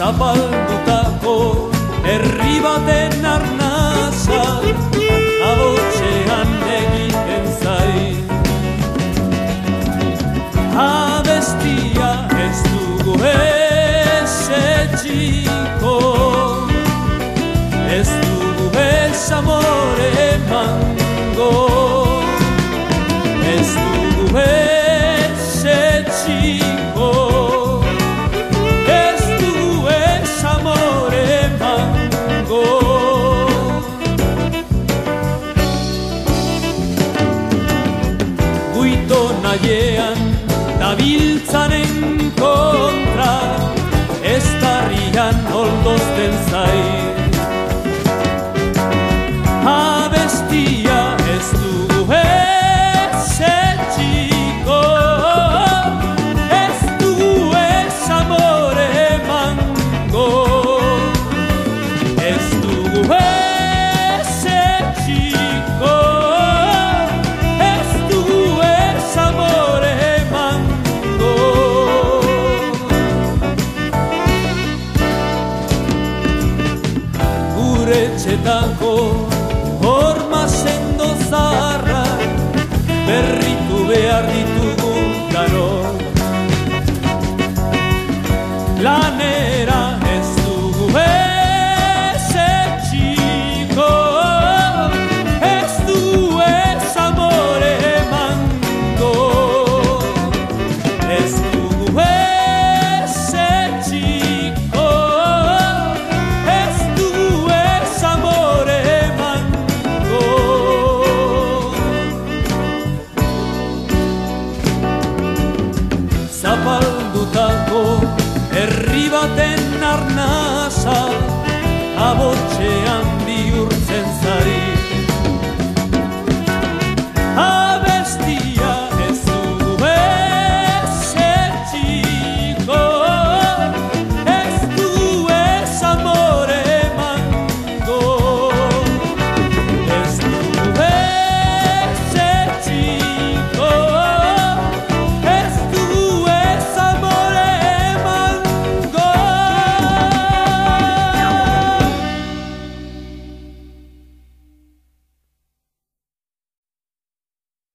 zapaldutako herri baten arnaza abotxean egiten zai abestia ez dugu ez etxiko ez dugu ez amore emango. agian ta biltzanen corps. zapaldutako herri baten arnaza abotxea